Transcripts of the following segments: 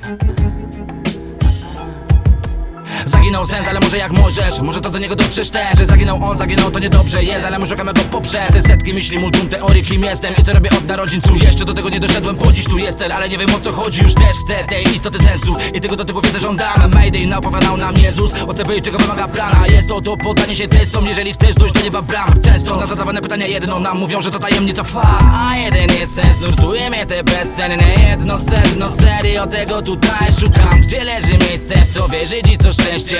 Thank you. Zaginął sens, ale może jak możesz Może to do niego dotrzesz też Że zaginął on, zaginął to niedobrze jest Ale my szukamy go poprzez Setki myśli, multum teorii, kim jestem I to robię od narodzin, cóż Jeszcze do tego nie doszedłem, po dziś tu jestem Ale nie wiem o co chodzi, już też chcę tej istoty sensu I tego do tego wiedzę żądam Mayday napowiadał nam Jezus O co by czego wymaga plana Jest to to poddanie się testom Jeżeli chcesz dojść do nieba bram. Często na zadawane pytania jedno Nam mówią, że to tajemnica fa. A jeden jest sens, nurtuje mnie te bezcenne Jedno sedno serio tego tutaj szukam. Gdzie leży miejsce, w co wierzyć i co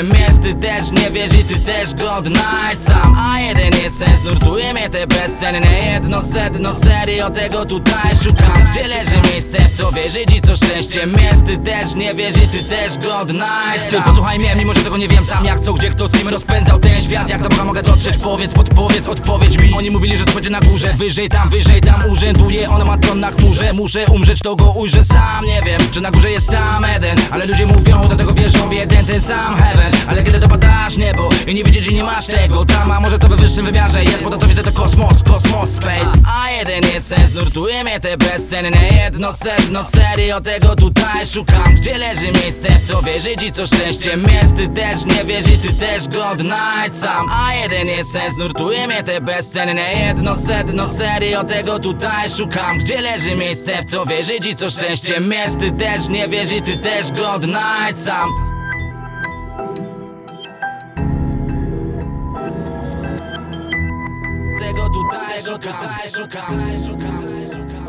jest Ty też nie wierzysz, ty też go odnajdź sam. A jeden jest sens, nurtuje mnie te bezcenne. Jedno sedno serio tego tutaj szukam. Gdzie leży miejsce, w co wierzyć i co szczęściem jest Ty też nie wierzysz, ty też go odnajdź sam. Posłuchaj mnie, mimo że tego nie wiem sam Jak co, gdzie, kto, z kim rozpędzał ten świat. Jak do Boga mogę dotrzeć, powiedz, podpowiedz, odpowiedź mi. Oni mówili, że to będzie na górze, wyżej tam, wyżej tam Urzęduje, ona ma tron na chmurze. Muszę umrzeć, to go ujrzę sam. Nie wiem, czy na górze jest tam Eden Ale ludzie mówią, do tego wierzą w jeden ten sam heaven Ale kiedy dopadasz niebo i nie wiedzieć, że nie masz tego tam A może to we wyższym wymiarze jest, bo to, to widzę to kosmos, kosmos, space. A jeden jest sens, nurtuje mnie te bezcenne Jedno sedno serio, tego tutaj szukam. Gdzie leży miejsce, w co wierzyć i co szczęściem jest Ty też nie wierzysz, ty też go sam. A jeden jest sens, nurtuje mnie te bezcenne Jedno sedno serio, tego tutaj szukam. Gdzie leży miejsce, w co wierzyć i co szczęściem jest Ty też nie wierzysz, ty też go Tego tutaj szukam, szukam, szukam, szukam.